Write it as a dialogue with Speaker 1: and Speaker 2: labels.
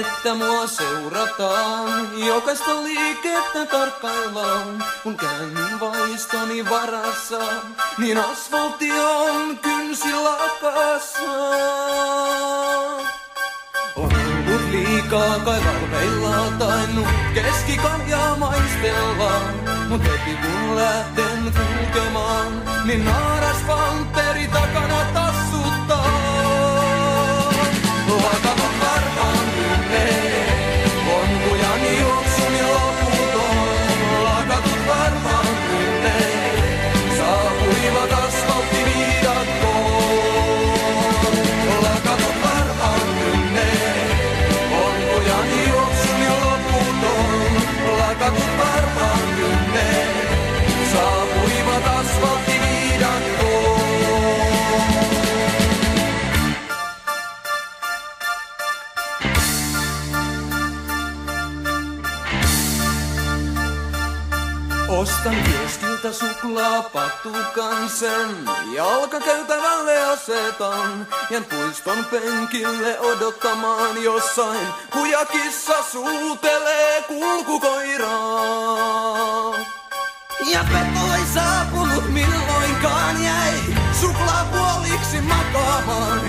Speaker 1: että mua seurataan. Jokaista liikettä tarkkaillaan, kun käyn vaistoni varassa. Niin asfaltti on kynsi lakassa. On ollut liikaa kai valveilla tainnut keskikaljaa maistella. Mut heti kun lähten kulkemaan, niin naaras panteri takana tassuttaa. Ostan viestiltä suklaapatukan sen. Jalkakäytävälle asetan Jään puiston penkille odottamaan jossain. Hujakissa suutelee kulkukoiraa. Ja peto ei saapunut milloinkaan jäi suklaa puoliksi makaamaan.